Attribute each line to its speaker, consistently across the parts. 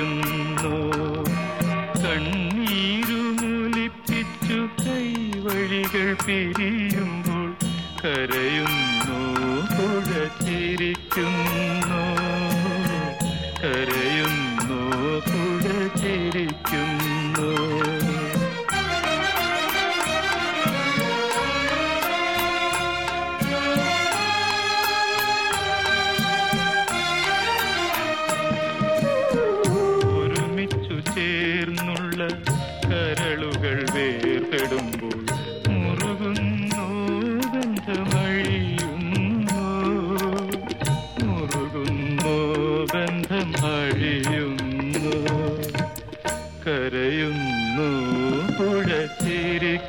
Speaker 1: ചിരിക്കുന്നു കണ്ണീരുമൂലിപ്പിച്ചു കൈവഴികൾ പിരിയുമ്പോൾ കരയുന്നു പുഴ ചിരിക്കുന്നു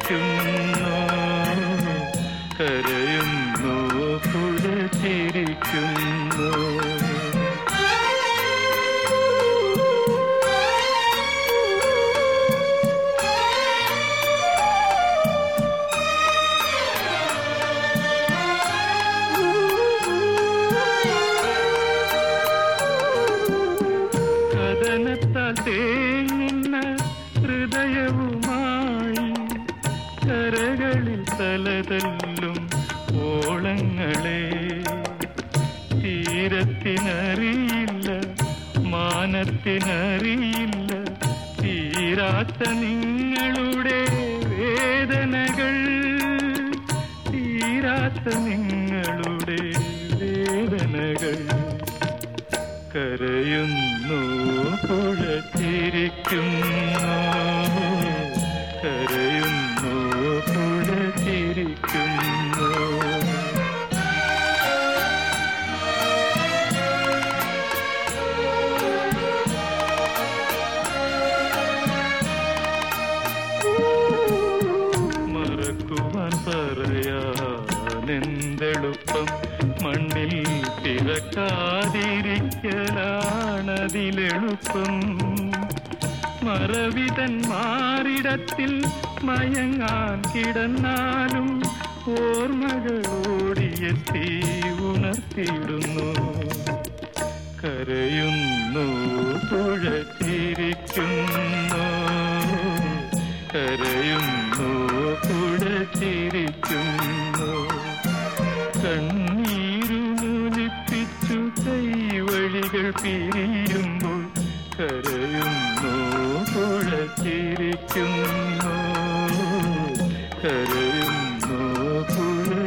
Speaker 1: ചിരിക്കുന്നു കരയുന്നു കരകളിൽ തലതല്ലും ഓളങ്ങളെ. തീരത്തിനറിയില്ല മാനത്തിനറിയില്ല തീരാത്ത നിങ്ങളുടെ വേദനകൾ. തീരാത്ത നിങ്ങളുടെ വേദനകൾ. കരയുന്നു പുഴ പറയാനെന്തെളുപ്പം മണ്ണിൽ പിറക്കാതിരിക്കലാണതിലെളുപ്പം മറവിതൻ മാറിടത്തിൽ മയങ്ങാൻ കിടന്നാലും ഓർമ്മകളോടിയെത്തി ഉണർത്തിയിടുന്നു. കരയുന്നു തുഴച്ചിരിക്കുന്നു കരയുന്നു പുഴ ചിരിക്കുന്നു കരയുന്നു പുഴ